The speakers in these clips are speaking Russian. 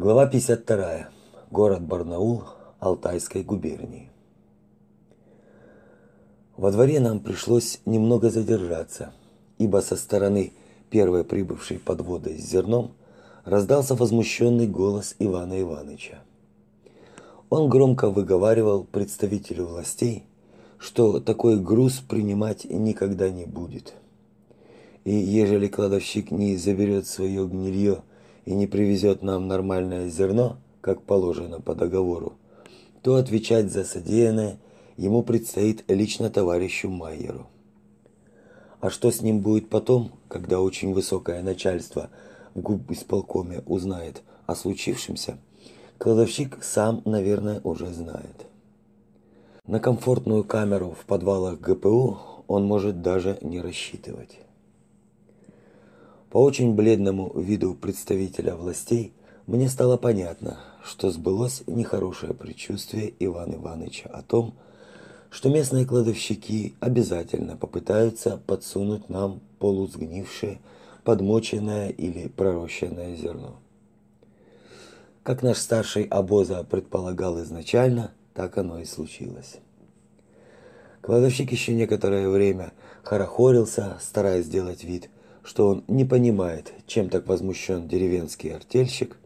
Глава 52. Город Барнаул Алтайской губернии. Во дворе нам пришлось немного задержаться, ибо со стороны первой прибывшей подводы с зерном раздался возмущенный голос Ивана Ивановича. Он громко выговаривал представителю властей, что такой груз принимать никогда не будет. И ежели кладовщик не заберет свое гнилье и не привезет нам нормальное зерно, как положено по договору, то отвечать за содеянное ему предстоит лично товарищу Майеру. А что с ним будет потом, когда очень высокое начальство в губисполкоме узнает о случившемся, кладовщик сам, наверное, уже знает. На комфортную камеру в подвалах ГПУ он может даже не рассчитывать. По очень бледному виду представителя властей мне стало понятно, что сбылось нехорошее предчувствие Ивана Ивановича о том, что местные кладовщики обязательно попытаются подсунуть нам полусгнившее, подмоченное или пророщенное зерно. Как наш старший обоза предполагал изначально, так оно и случилось. Кладовщик еще некоторое время хорохорился, стараясь сделать вид, что он не понимает, чем так возмущен деревенский артельщик.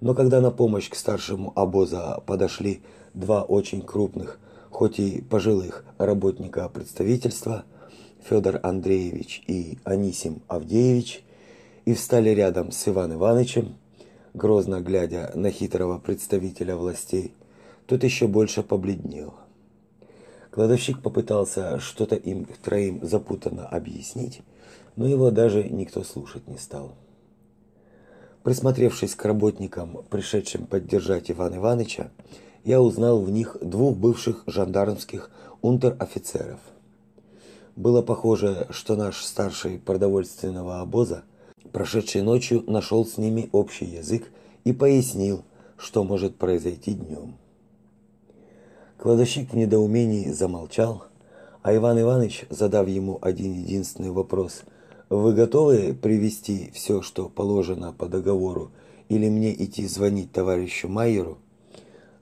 Но когда на помощь к старшему обоза подошли два очень крупных, хоть и пожилых работника представительства, Федор Андреевич и Анисим Авдеевич, и встали рядом с Иван Ивановичем, грозно глядя на хитрого представителя властей, тот еще больше побледнел. Кладовщик попытался что-то им троим запутанно объяснить, но его даже никто слушать не стал. Присмотревшись к работникам, пришедшим поддержать Ивана Ивановича, я узнал в них двух бывших жандармских унтер-офицеров. Было похоже, что наш старший продовольственного обоза, прошедший ночью, нашел с ними общий язык и пояснил, что может произойти днем. Кладовщик в недоумении замолчал, а Иван Иванович, задав ему один единственный вопрос – вы готовы привести все, что положено по договору, или мне идти звонить товарищу Майеру?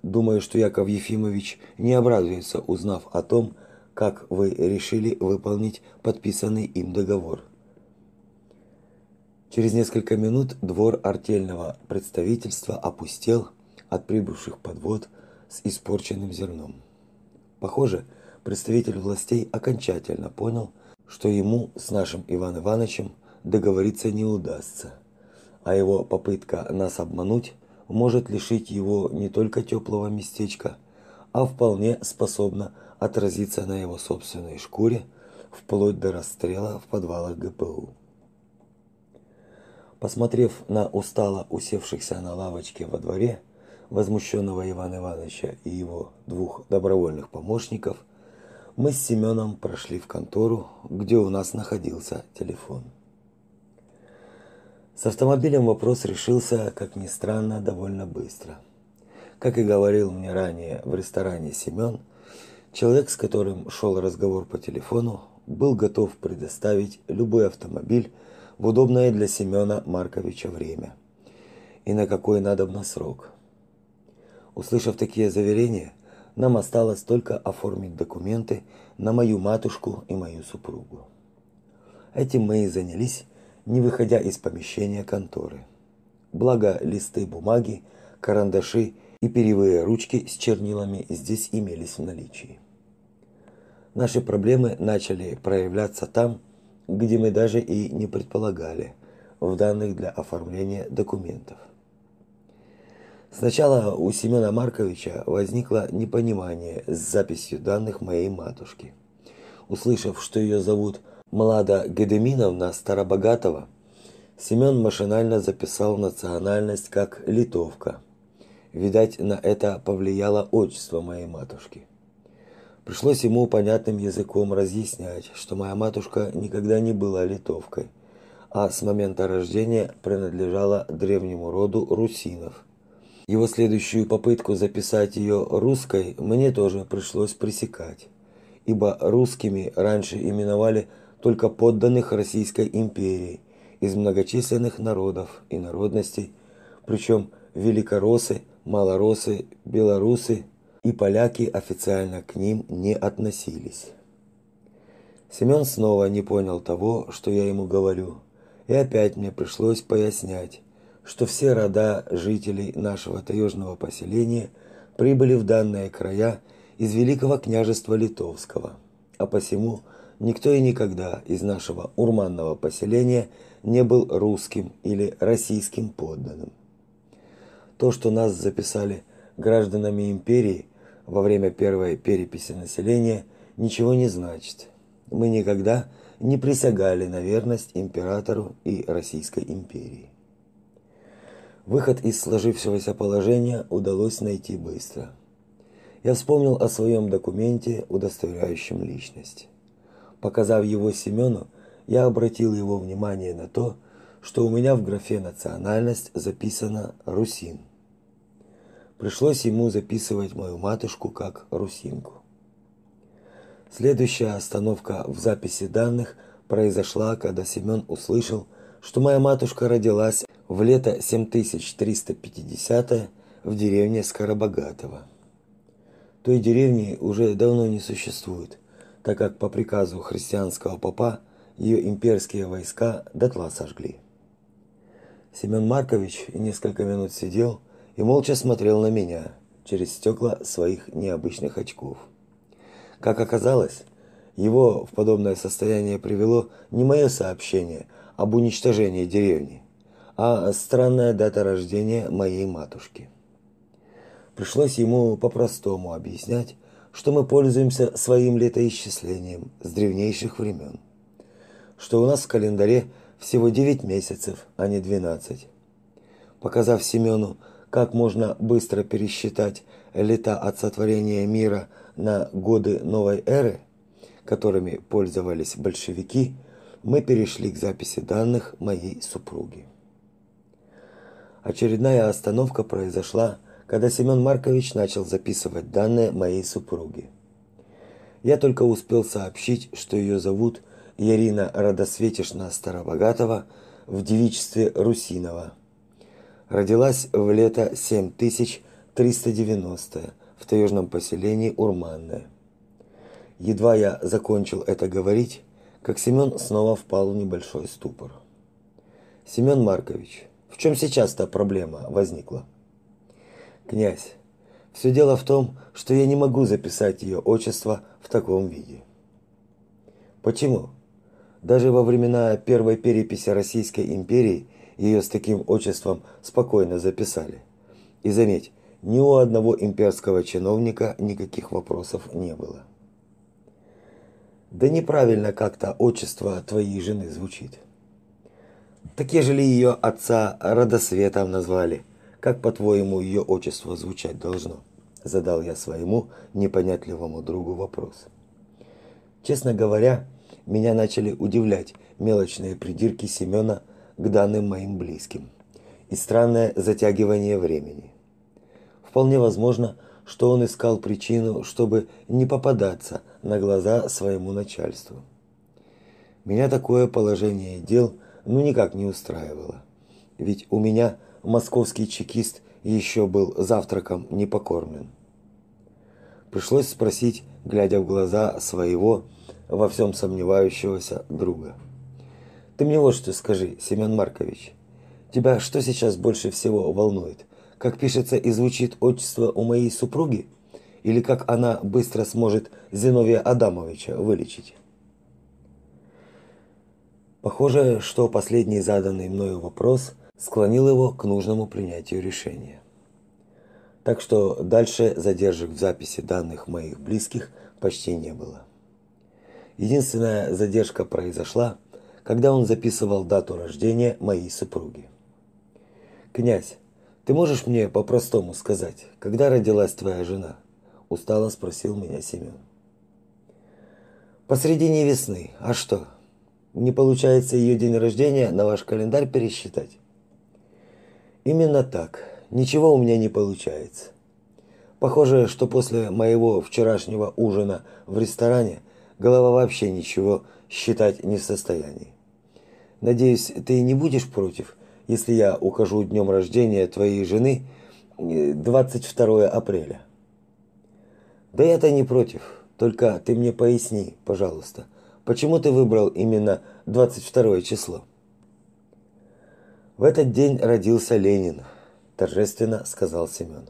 Думаю, что Яков Ефимович не обрадуется, узнав о том, как вы решили выполнить подписанный им договор. Через несколько минут двор артельного представительства опустел от прибывших подвод с испорченным зерном. Похоже, представитель властей окончательно понял, что ему с нашим Иван Ивановичем договориться не удастся, а его попытка нас обмануть может лишить его не только теплого местечка, а вполне способна отразиться на его собственной шкуре вплоть до расстрела в подвалах ГПУ. Посмотрев на устало усевшихся на лавочке во дворе возмущенного Ивана Ивановича и его двух добровольных помощников, мы с Семеном прошли в контору, где у нас находился телефон. С автомобилем вопрос решился, как ни странно, довольно быстро. Как и говорил мне ранее в ресторане Семен, человек, с которым шел разговор по телефону, был готов предоставить любой автомобиль в удобное для Семена Марковича время и на какой надобно срок. Услышав такие заверения, нам осталось только оформить документы на мою матушку и мою супругу. Этим мы и занялись, не выходя из помещения конторы. Благо листы бумаги, карандаши и перьевые ручки с чернилами здесь имелись в наличии. Наши проблемы начали проявляться там, где мы даже и не предполагали, в данных для оформления документов. Сначала у Семена Марковича возникло непонимание с записью данных моей матушки. Услышав, что ее зовут Млада Гедеминовна Старобогатова, Семен машинально записал национальность как литовка. Видать, на это повлияло отчество моей матушки. Пришлось ему понятным языком разъяснять, что моя матушка никогда не была литовкой, а с момента рождения принадлежала древнему роду русинов – его следующую попытку записать ее русской мне тоже пришлось пресекать, ибо русскими раньше именовали только подданных Российской империи из многочисленных народов и народностей, Причем великоросы, малоросы, белорусы и поляки официально к ним не относились. Семен снова не понял того, что я ему говорю, и опять мне пришлось пояснять, что все рода жителей нашего таежного поселения прибыли в данные края из Великого княжества Литовского, а посему никто и никогда из нашего урманного поселения не был русским или российским подданным. То, что нас записали гражданами империи во время первой переписи населения, ничего не значит. Мы никогда не присягали на верность императору и Российской империи. Выход из сложившегося положения удалось найти быстро. Я вспомнил о своем документе, удостоверяющем личность. Показав его Семену, я обратил его внимание на то, что у меня в графе национальность записана русин. Пришлось ему записывать мою матушку как русинку. Следующая остановка в записи данных произошла, когда Семен услышал, что моя матушка родилась в лето 7350 в деревне Скоробогатого. Той деревни уже давно не существует, так как по приказу христианского попа ее имперские войска дотла сожгли. Семен Маркович несколько минут сидел и молча смотрел на меня через стекла своих необычных очков. Как оказалось, его в подобное состояние привело не мое сообщение об уничтожении деревни, а странная дата рождения моей матушки. Пришлось ему по-простому объяснять, что мы пользуемся своим летоисчислением с древнейших времен. Что у нас в календаре всего 9 месяцев, а не 12. Показав Семену, как можно быстро пересчитать лета от сотворения мира на годы новой эры, которыми пользовались большевики, мы перешли к записи данных моей супруги. Очередная остановка произошла когда Семен Маркович начал записывать данные моей супруги. Я только успел сообщить, что ее зовут Ирина Радосветишна Старобогатова в девичестве Русинова. Родилась в лето 7390 в таежном поселении Урманное. Едва я закончил это говорить, как Семен снова впал в небольшой ступор. Семен Маркович, в чем сейчас-то проблема возникла? Князь, все дело в том, что я не могу записать ее отчество в таком виде. Почему? Даже во времена первой переписи Российской империи ее с таким отчеством спокойно записали. И заметь, ни у одного имперского чиновника никаких вопросов не было. Да неправильно как-то отчество твоей жены звучит. Так ежели ее отца Родосветом назвали – как, по-твоему, ее отчество звучать должно? Задал я своему непонятливому другу вопрос. Честно говоря, меня начали удивлять мелочные придирки Семена к данным моим близким и странное затягивание времени. Вполне возможно, что он искал причину, чтобы не попадаться на глаза своему начальству. Меня такое положение дел ну никак не устраивало. Ведь у меня московский чекист еще был завтраком не покормлен. Пришлось спросить, глядя в глаза своего во всем сомневающегося друга. Ты мне вот что скажи, Семен Маркович. Тебя что сейчас больше всего волнует? Как пишется и звучит отчество у моей супруги или как она быстро сможет Зиновия Адамовича вылечить? Похоже, что последний заданный мною вопрос – склонил его к нужному принятию решения. Так что дальше задержек в записи данных моих близких почти не было. Единственная задержка произошла, когда он записывал дату рождения моей супруги. Князь, ты можешь мне по-простому сказать, когда родилась твоя жена? устало спросил меня Семен. Посредине весны. А что? Не получается ее день рождения на ваш календарь пересчитать? Именно так. Ничего у меня не получается. Похоже, что после моего вчерашнего ужина в ресторане голова вообще ничего считать не в состоянии. Надеюсь, ты не будешь против, если я укажу днем рождения твоей жены 22 э, апреля? Да я-то не против. Только ты мне поясни, пожалуйста, почему ты выбрал именно 22 число? В этот день родился Ленин, торжественно сказал Семен.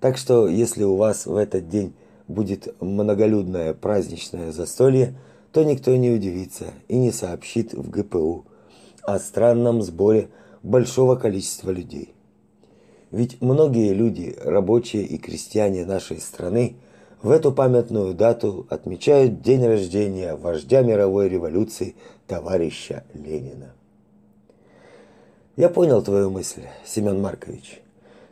Так что, если у вас в этот день будет многолюдное праздничное застолье, то никто не удивится и не сообщит в ГПУ о странном сборе большого количества людей. Ведь многие люди, рабочие и крестьяне нашей страны, в эту памятную дату отмечают день рождения вождя мировой революции товарища Ленина. Я понял твою мысль, Семен Маркович.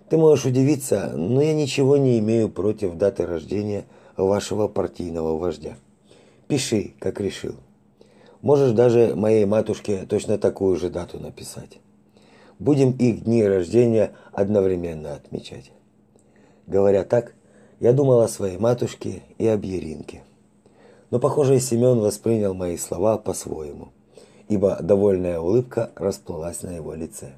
Ты можешь удивиться, но я ничего не имею против даты рождения вашего партийного вождя. Пиши, как решил. Можешь даже моей матушке точно такую же дату написать. Будем их дни рождения одновременно отмечать. Говоря так, я думал о своей матушке и об Еринке. Но, похоже, Семен воспринял мои слова по-своему, ибо довольная улыбка расплылась на его лице.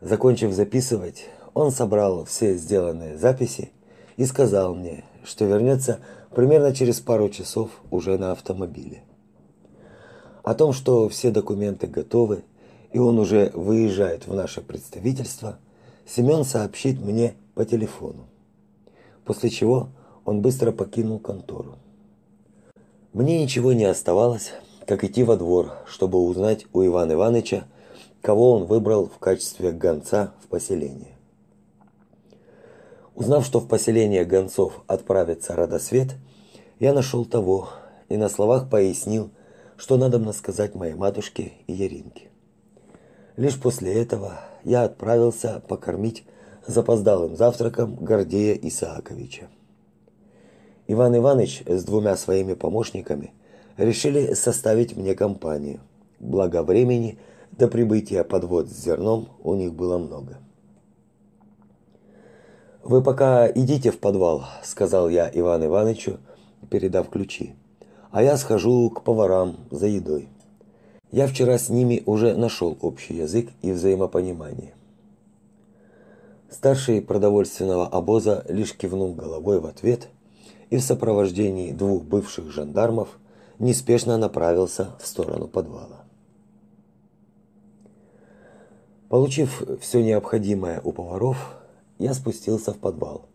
Закончив записывать, он собрал все сделанные записи и сказал мне, что вернется примерно через пару часов уже на автомобиле. О том, что все документы готовы и он уже выезжает в наше представительство, Семен сообщит мне по телефону. После чего он быстро покинул контору. Мне ничего не оставалось, как идти во двор, чтобы узнать у Ивана Ивановича, кого он выбрал в качестве гонца в поселение. Узнав, что в поселение гонцов отправится Радосвет, я нашел того и на словах пояснил, что надо мне сказать моей матушке и Яринке. Лишь после этого я отправился покормить запоздалым завтраком Гордея Исааковича. Иван Иванович с двумя своими помощниками решили составить мне компанию. Благо времени до прибытия подвод с зерном у них было много. Вы пока идите в подвал, сказал я Иван Ивановичу, передав ключи. А я схожу к поварам за едой. Я вчера с ними уже нашел общий язык и взаимопонимание. Старший продовольственного обоза лишь кивнул головой в ответ и в сопровождении двух бывших жандармов неспешно направился в сторону подвала. Получив все необходимое у поваров, я спустился в подвал.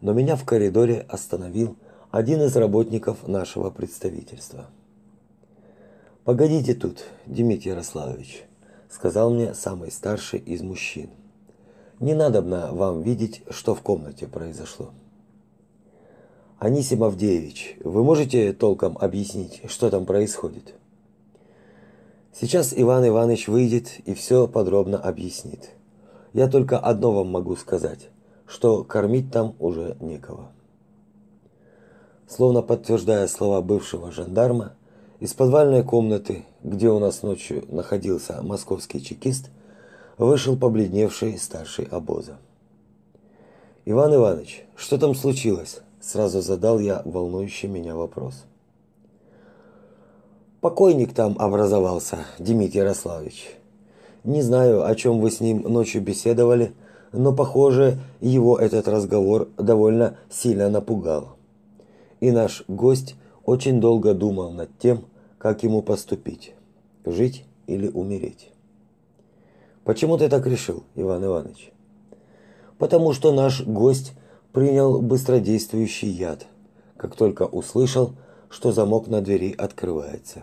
Но меня в коридоре остановил один из работников нашего представительства. Погодите тут, Дмитрий Ярославович, сказал мне самый старший из мужчин. Не надобно вам видеть, что в комнате произошло. Анисим Авдеевич, вы можете толком объяснить, что там происходит? Сейчас Иван Иванович выйдет и все подробно объяснит. Я только одно вам могу сказать, что кормить там уже некого. Словно подтверждая слова бывшего жандарма, из подвальной комнаты, где у нас ночью находился московский чекист, вышел побледневший старший обоза. Иван Иванович, что там случилось? сразу задал я волнующий меня вопрос. Покойник там образовался, Дмитрий Ярославович. Не знаю, о чем вы с ним ночью беседовали, но, похоже, его этот разговор довольно сильно напугал. И наш гость очень долго думал над тем, как ему поступить: жить или умереть. Почему ты так решил, Иван Иванович? Потому что наш гость принял быстродействующий яд, как только услышал, что замок на двери открывается.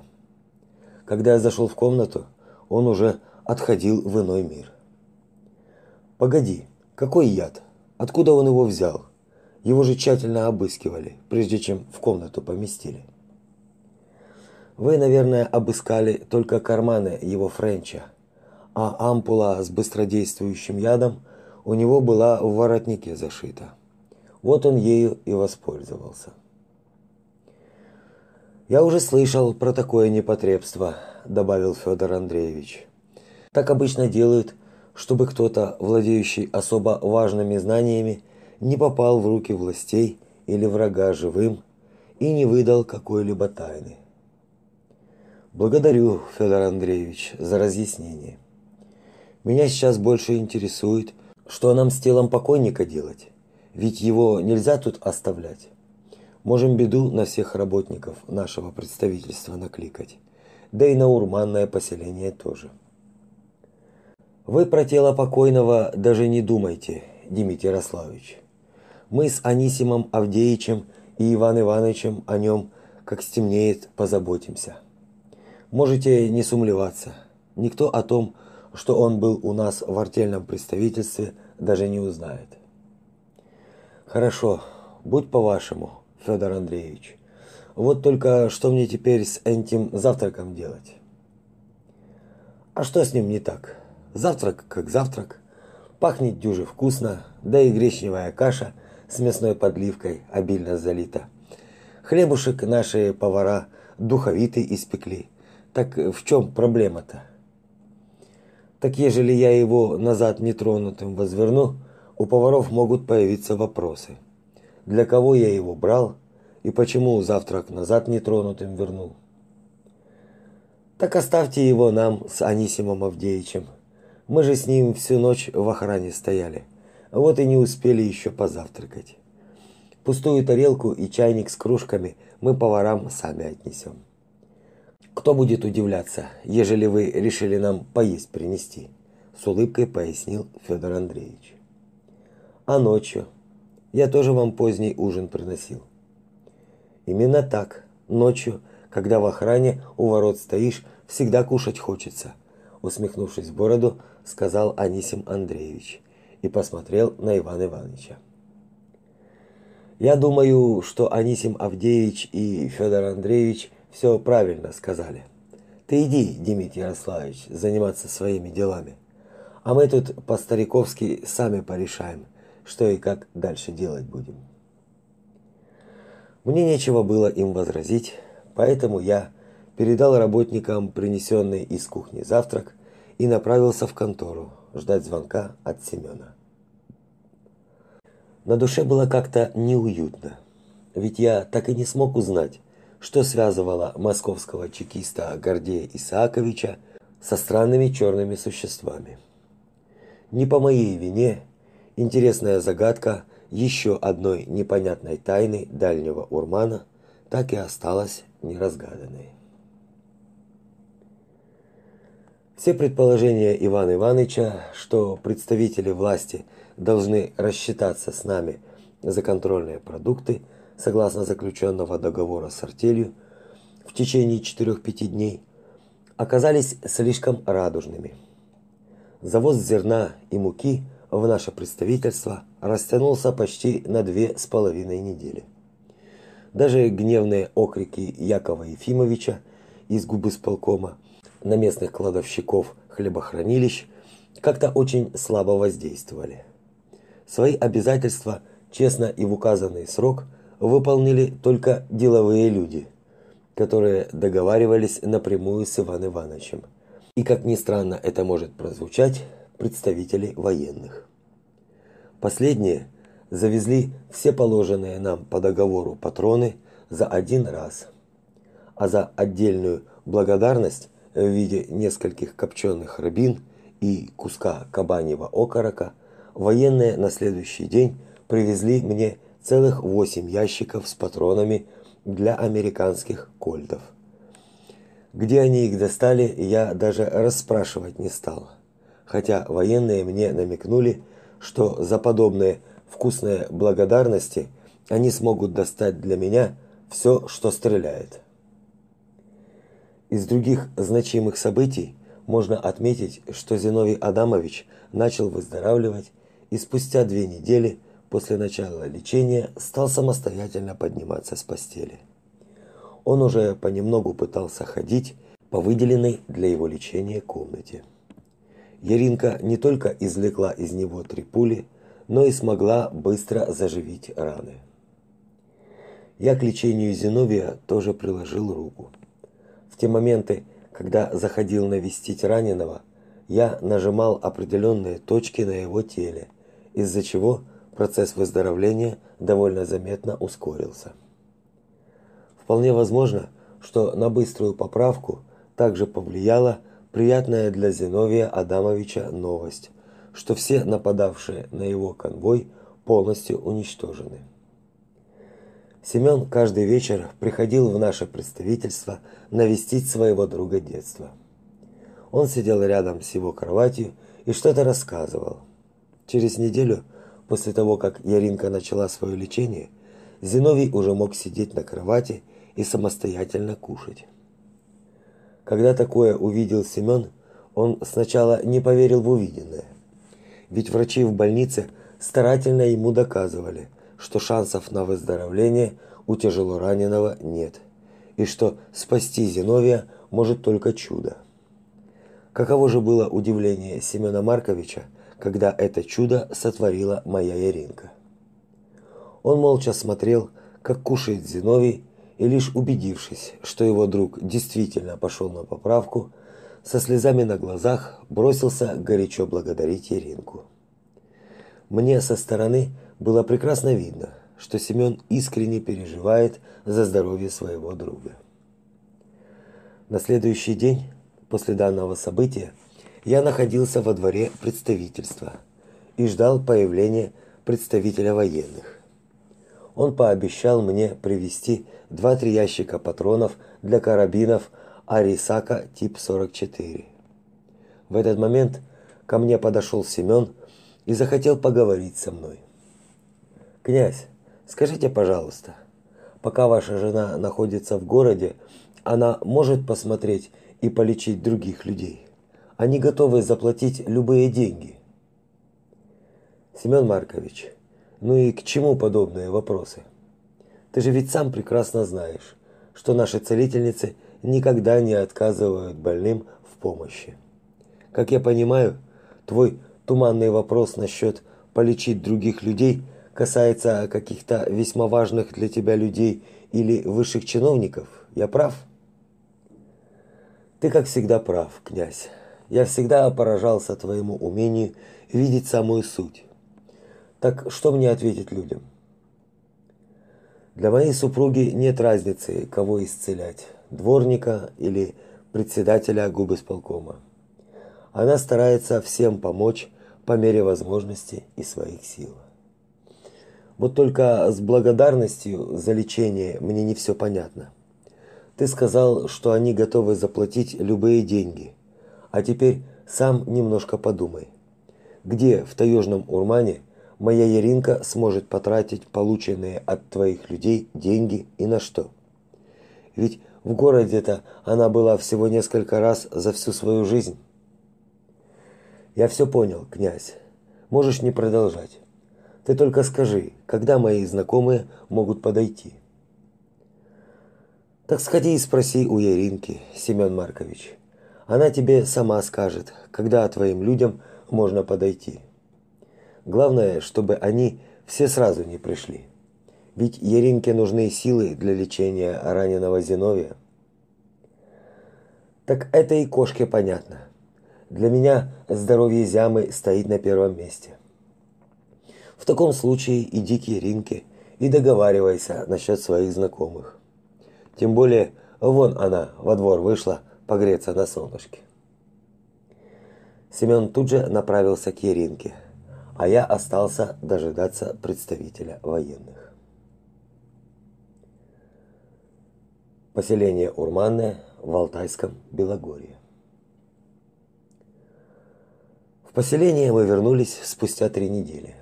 Когда я зашел в комнату, он уже отходил в иной мир. Погоди, какой яд? Откуда он его взял? Его же тщательно обыскивали, прежде чем в комнату поместили. Вы, наверное, обыскали только карманы его Френча, а ампула с быстродействующим ядом у него была в воротнике зашита. Вот он ею и воспользовался. Я уже слышал про такое непотребство, добавил Федор Андреевич. Так обычно делают, чтобы кто-то, владеющий особо важными знаниями, не попал в руки властей или врага живым и не выдал какой-либо тайны. Благодарю, Федор Андреевич, за разъяснение. Меня сейчас больше интересует, что нам с телом покойника делать? Ведь его нельзя тут оставлять. Можем беду на всех работников нашего представительства накликать. Да и на урманное поселение тоже. Вы про тело покойного даже не думайте, Дмитрий Ярославович. Мы с Анисимом Авдеичем и Иван Ивановичем о нем, как стемнеет, позаботимся. Можете не сумлеваться. Никто о том, что он был у нас в артельном представительстве, даже не узнает. Хорошо, будь по-вашему, Федор Андреевич. Вот только что мне теперь с этим завтраком делать? А что с ним не так? Завтрак как завтрак. Пахнет дюже вкусно, да и гречневая каша с мясной подливкой обильно залита. Хлебушек наши повара духовитый испекли. Так в чем проблема-то? Так ежели я его назад нетронутым возверну, у поваров могут появиться вопросы. Для кого я его брал и почему завтрак назад нетронутым вернул? Так оставьте его нам с Анисимом Авдеичем. Мы же с ним всю ночь в охране стояли. Вот и не успели еще позавтракать. Пустую тарелку и чайник с кружками мы поварам сами отнесем. Кто будет удивляться, ежели вы решили нам поесть принести? С улыбкой пояснил Федор Андреевич. А ночью? Я тоже вам поздний ужин приносил. Именно так. Ночью, когда в охране у ворот стоишь, всегда кушать хочется. Усмехнувшись в бороду, сказал Анисим Андреевич и посмотрел на Ивана Ивановича. Я думаю, что Анисим Авдеевич и Федор Андреевич все правильно сказали. Ты иди, Дмитрий Ярославович, заниматься своими делами. А мы тут по-стариковски сами порешаем – что и как дальше делать будем. Мне нечего было им возразить, поэтому я передал работникам принесенный из кухни завтрак и направился в контору ждать звонка от Семена. На душе было как-то неуютно, ведь я так и не смог узнать, что связывало московского чекиста Гордея Исааковича со странными черными существами. Не по моей вине Интересная загадка еще одной непонятной тайны дальнего Урмана так и осталась неразгаданной. Все предположения Ивана Ивановича, что представители власти должны рассчитаться с нами за контрольные продукты согласно заключенного договора с артелью в течение 4-5 дней, оказались слишком радужными. Завоз зерна и муки – в наше представительство растянулся почти на две с половиной недели. Даже гневные окрики Якова Ефимовича из губы сполкома на местных кладовщиков хлебохранилищ как-то очень слабо воздействовали. Свои обязательства честно и в указанный срок выполнили только деловые люди, которые договаривались напрямую с Иваном Ивановичем. И как ни странно это может прозвучать, представителей военных. Последние завезли все положенные нам по договору патроны за один раз. А за отдельную благодарность в виде нескольких копченых рыбин и куска кабаньего окорока военные на следующий день привезли мне целых восемь ящиков с патронами для американских кольтов. Где они их достали, я даже расспрашивать не стал хотя военные мне намекнули, что за подобные вкусные благодарности они смогут достать для меня все, что стреляет. Из других значимых событий можно отметить, что Зиновий Адамович начал выздоравливать и спустя две недели после начала лечения стал самостоятельно подниматься с постели. Он уже понемногу пытался ходить по выделенной для его лечения комнате. Яринка не только извлекла из него три пули, но и смогла быстро заживить раны. Я к лечению Зиновия тоже приложил руку. В те моменты, когда заходил навестить раненого, я нажимал определенные точки на его теле, из-за чего процесс выздоровления довольно заметно ускорился. Вполне возможно, что на быструю поправку также повлияла приятная для Зиновия Адамовича новость, что все нападавшие на его конвой полностью уничтожены. Семен каждый вечер приходил в наше представительство навестить своего друга детства. Он сидел рядом с его кроватью и что-то рассказывал. Через неделю после того, как Яринка начала свое лечение, Зиновий уже мог сидеть на кровати и самостоятельно кушать. Когда такое увидел Семен, он сначала не поверил в увиденное. Ведь врачи в больнице старательно ему доказывали, что шансов на выздоровление у тяжелораненого нет, и что спасти Зиновия может только чудо. Каково же было удивление Семена Марковича, когда это чудо сотворила моя Яринка. Он молча смотрел, как кушает Зиновий, и лишь убедившись, что его друг действительно пошел на поправку, со слезами на глазах бросился горячо благодарить Яринку. Мне со стороны было прекрасно видно, что Семен искренне переживает за здоровье своего друга. На следующий день после данного события я находился во дворе представительства и ждал появления представителя военных. Он пообещал мне привезти 2-3 ящика патронов для карабинов Арисака тип 44. В этот момент ко мне подошел Семен и захотел поговорить со мной. Князь, скажите, пожалуйста, пока ваша жена находится в городе, она может посмотреть и полечить других людей? Они готовы заплатить любые деньги. Семен Маркович, ну и к чему подобные вопросы? Ты же ведь сам прекрасно знаешь, что наши целительницы никогда не отказывают больным в помощи. Как я понимаю, твой туманный вопрос насчет полечить других людей касается каких-то весьма важных для тебя людей или высших чиновников. Я прав? Ты, как всегда, прав, князь. Я всегда поражался твоему умению видеть самую суть. Так что мне ответить людям? Для моей супруги нет разницы, кого исцелять: дворника или председателя губысполкома. Она старается всем помочь по мере возможности и своих сил. Вот только с благодарностью за лечение мне не все понятно. Ты сказал, что они готовы заплатить любые деньги. А теперь сам немножко подумай. Где в таежном Урмане моя Яринка сможет потратить полученные от твоих людей деньги и на что? Ведь в городе-то она была всего несколько раз за всю свою жизнь. Я все понял, князь. Можешь не продолжать. Ты только скажи, когда мои знакомые могут подойти. Так сходи и спроси у Яринки, Семен Маркович. Она тебе сама скажет, когда твоим людям можно подойти. Главное, чтобы они все сразу не пришли. Ведь Яринке нужны силы для лечения раненого Зиновия. Так это и кошке понятно. Для меня здоровье Зямы стоит на первом месте. В таком случае иди к Еринке и договаривайся насчет своих знакомых. Тем более, вон она во двор вышла погреться на солнышке. Семен тут же направился к Еринке, а я остался дожидаться представителя военных. Поселение Урманное в Алтайском Белогорье. поселение мы вернулись спустя три недели.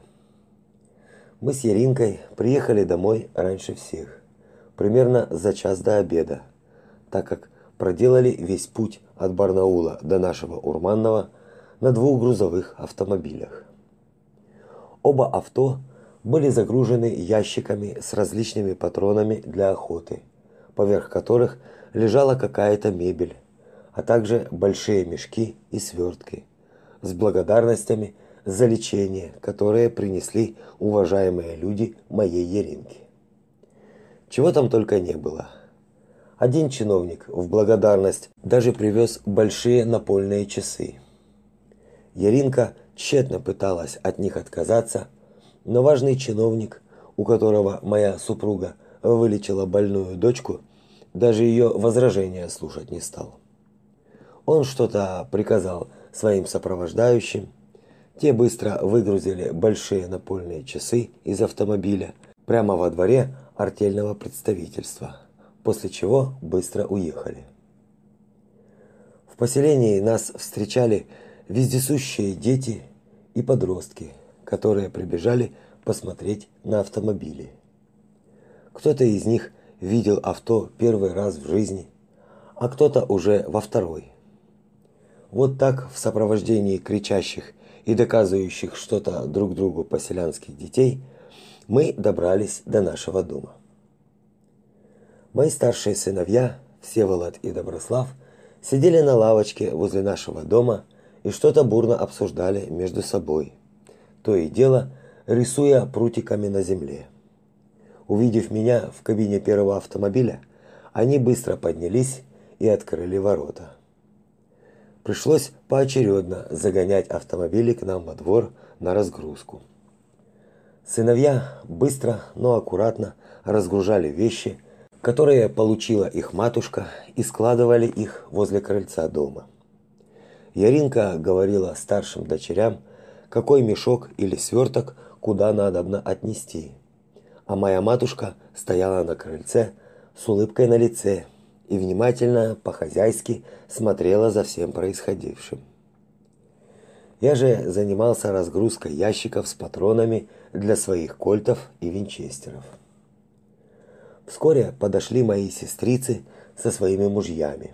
Мы с Яринкой приехали домой раньше всех, примерно за час до обеда, так как проделали весь путь от Барнаула до нашего Урманного на двух грузовых автомобилях. Оба авто были загружены ящиками с различными патронами для охоты, поверх которых лежала какая-то мебель, а также большие мешки и свертки – с благодарностями за лечение, которое принесли уважаемые люди моей Еринки. Чего там только не было. Один чиновник в благодарность даже привез большие напольные часы. Яринка тщетно пыталась от них отказаться, но важный чиновник, у которого моя супруга вылечила больную дочку, даже ее возражения слушать не стал. Он что-то приказал своим сопровождающим. Те быстро выгрузили большие напольные часы из автомобиля прямо во дворе артельного представительства, после чего быстро уехали. В поселении нас встречали вездесущие дети и подростки, которые прибежали посмотреть на автомобили. Кто-то из них видел авто первый раз в жизни, а кто-то уже во второй. Вот так в сопровождении кричащих и доказывающих что-то друг другу поселянских детей мы добрались до нашего дома. Мои старшие сыновья, Всеволод и Доброслав, сидели на лавочке возле нашего дома и что-то бурно обсуждали между собой. То и дело, рисуя прутиками на земле. Увидев меня в кабине первого автомобиля, они быстро поднялись и открыли ворота. Пришлось поочередно загонять автомобили к нам во двор на разгрузку. Сыновья быстро, но аккуратно разгружали вещи, которые получила их матушка, и складывали их возле крыльца дома. Яринка говорила старшим дочерям, какой мешок или сверток куда надобно отнести. А моя матушка стояла на крыльце с улыбкой на лице и внимательно, по-хозяйски смотрела за всем происходившим. Я же занимался разгрузкой ящиков с патронами для своих кольтов и винчестеров. Вскоре подошли мои сестрицы со своими мужьями.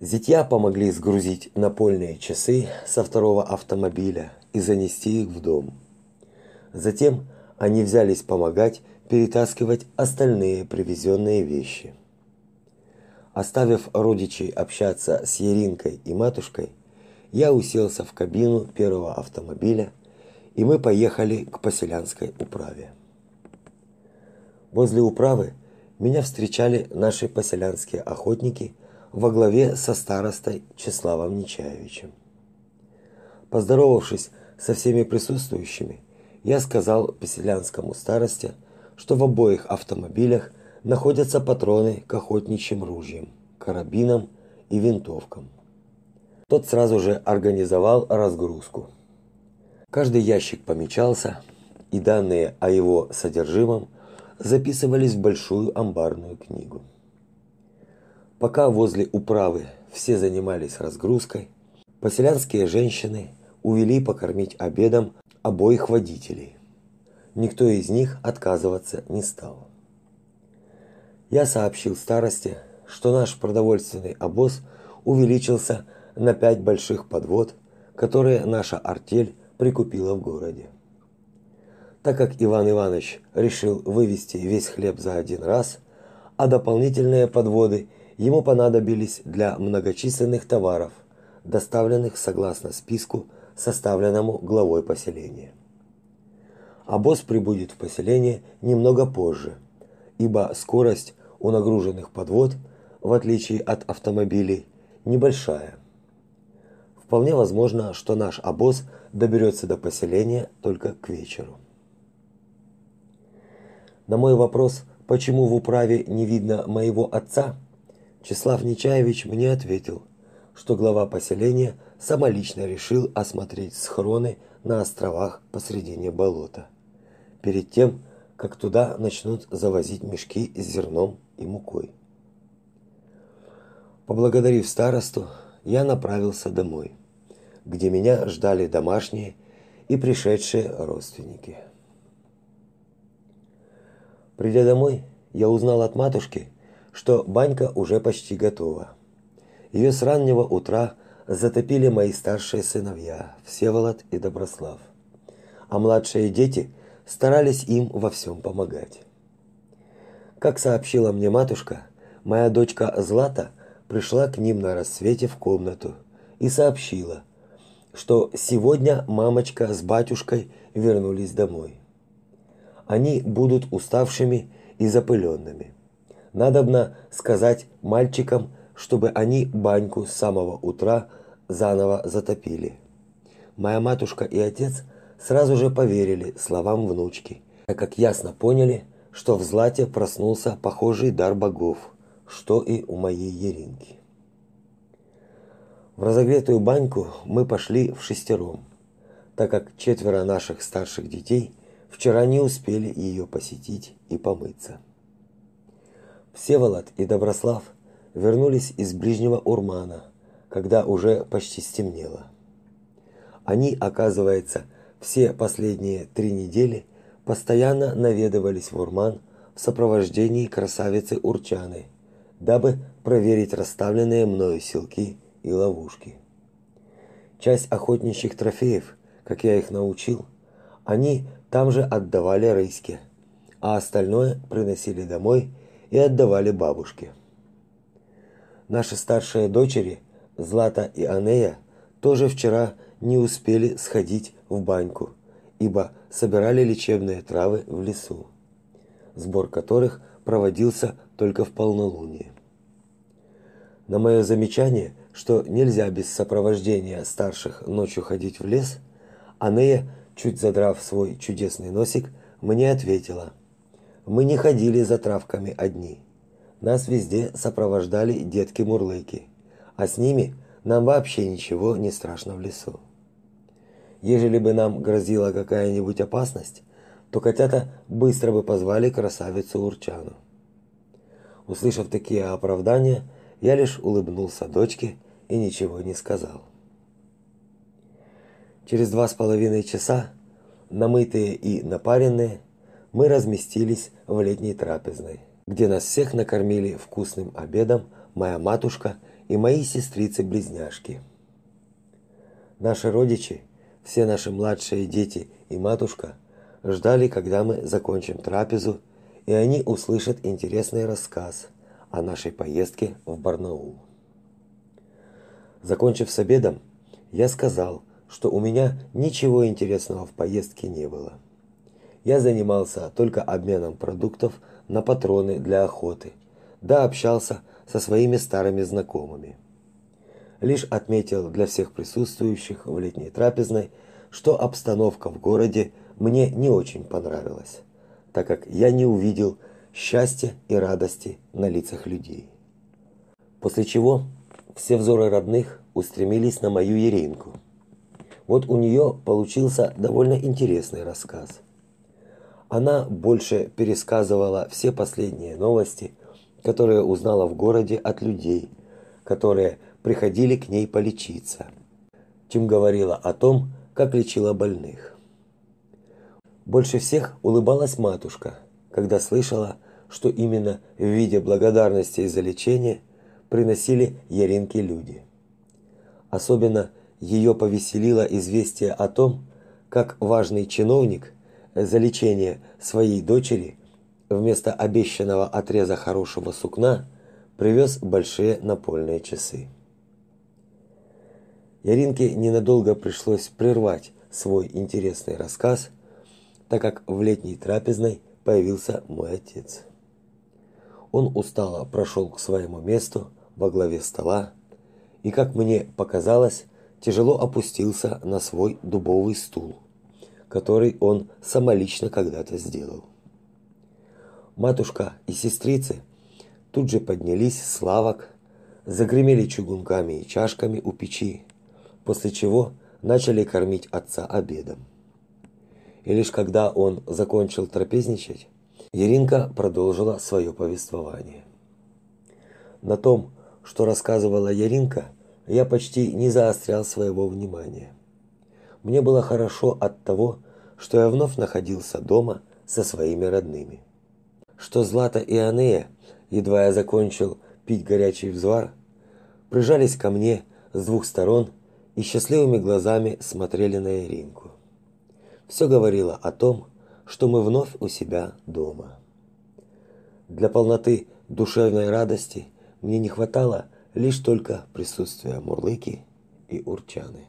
Зятья помогли сгрузить напольные часы со второго автомобиля и занести их в дом. Затем они взялись помогать перетаскивать остальные привезенные вещи. Оставив родичей общаться с Еринкой и матушкой, я уселся в кабину первого автомобиля, и мы поехали к поселянской управе. Возле управы меня встречали наши поселянские охотники во главе со старостой Числавом Нечаевичем. Поздоровавшись со всеми присутствующими, я сказал поселянскому старосте, что в обоих автомобилях находятся патроны к охотничьим ружьям, карабинам и винтовкам. Тот сразу же организовал разгрузку. Каждый ящик помечался, и данные о его содержимом записывались в большую амбарную книгу. Пока возле управы все занимались разгрузкой, поселянские женщины увели покормить обедом обоих водителей. Никто из них отказываться не стал. Я сообщил старости, что наш продовольственный обоз увеличился на пять больших подвод, которые наша артель прикупила в городе. Так как Иван Иванович решил вывести весь хлеб за один раз, а дополнительные подводы ему понадобились для многочисленных товаров, доставленных согласно списку, составленному главой поселения. Обоз прибудет в поселение немного позже, ибо скорость у нагруженных подвод – в отличие от автомобилей, небольшая. Вполне возможно, что наш обоз доберется до поселения только к вечеру. На мой вопрос, почему в управе не видно моего отца, Числав Нечаевич мне ответил, что глава поселения самолично решил осмотреть схроны на островах посредине болота, перед тем, как туда начнут завозить мешки с зерном и мукой. Поблагодарив старосту, я направился домой, где меня ждали домашние и пришедшие родственники. Придя домой, я узнал от матушки, что банька уже почти готова. Ее с раннего утра затопили мои старшие сыновья Всеволод и Доброслав, а младшие дети старались им во всем помогать. Как сообщила мне матушка, моя дочка Злата пришла к ним на рассвете в комнату и сообщила, что сегодня мамочка с батюшкой вернулись домой. Они будут уставшими и запыленными. Надобно сказать мальчикам, чтобы они баньку с самого утра заново затопили. Моя матушка и отец сразу же поверили словам внучки, так как ясно поняли, что в Злате проснулся похожий дар богов – что и у моей Еринки. В разогретую баньку мы пошли в шестером, так как четверо наших старших детей вчера не успели ее посетить и помыться. Всеволод и Доброслав вернулись из ближнего Урмана, когда уже почти стемнело. Они, оказывается, все последние три недели постоянно наведывались в Урман в сопровождении красавицы Урчаны, дабы проверить расставленные мною силки и ловушки. Часть охотничьих трофеев, как я их научил, они там же отдавали рыське, а остальное приносили домой и отдавали бабушке. Наши старшие дочери, Злата и Анея, тоже вчера не успели сходить в баньку, ибо собирали лечебные травы в лесу, сбор которых проводился только в полнолуние. На мое замечание, что нельзя без сопровождения старших ночью ходить в лес, Анея, чуть задрав свой чудесный носик, мне ответила: "Мы не ходили за травками одни. Нас везде сопровождали детки-мурлыки, а с ними нам вообще ничего не страшно в лесу. Ежели бы нам грозила какая-нибудь опасность, то котята быстро бы позвали красавицу Урчану. Услышав такие оправдания, я лишь улыбнулся дочке и ничего не сказал. Через два с половиной часа, намытые и напаренные, мы разместились в летней трапезной, где нас всех накормили вкусным обедом моя матушка и мои сестрицы-близняшки. Наши родичи все наши младшие дети и матушка ждали, когда мы закончим трапезу, и они услышат интересный рассказ о нашей поездке в Барнаул. Закончив с обедом, я сказал, что у меня ничего интересного в поездке не было. Я занимался только обменом продуктов на патроны для охоты, да общался со своими старыми знакомыми лишь отметил для всех присутствующих в летней трапезной, что обстановка в городе мне не очень понравилась, так как я не увидел счастья и радости на лицах людей. После чего все взоры родных устремились на мою Еринку. Вот у нее получился довольно интересный рассказ. Она больше пересказывала все последние новости, которые узнала в городе от людей, которые приходили к ней полечиться, чем говорила о том, как лечила больных. Больше всех улыбалась матушка, когда слышала, что именно в виде благодарности за лечение приносили Яринке люди. Особенно ее повеселило известие о том, как важный чиновник за лечение своей дочери вместо обещанного отреза хорошего сукна привез большие напольные часы. Яринке ненадолго пришлось прервать свой интересный рассказ, так как в летней трапезной появился мой отец. Он устало прошел к своему месту во главе стола и, как мне показалось, тяжело опустился на свой дубовый стул, который он самолично когда-то сделал. Матушка и сестрицы тут же поднялись с лавок, загремели чугунками и чашками у печи, после чего начали кормить отца обедом. И лишь когда он закончил трапезничать, Еринка продолжила свое повествование. На том, что рассказывала Яринка, я почти не заострял своего внимания. Мне было хорошо от того, что я вновь находился дома со своими родными. Что Злата и Анея, едва я закончил пить горячий взвар, прижались ко мне с двух сторон и счастливыми глазами смотрели на Иринку. Все говорило о том, что мы вновь у себя дома. Для полноты душевной радости мне не хватало лишь только присутствия Мурлыки и Урчаны.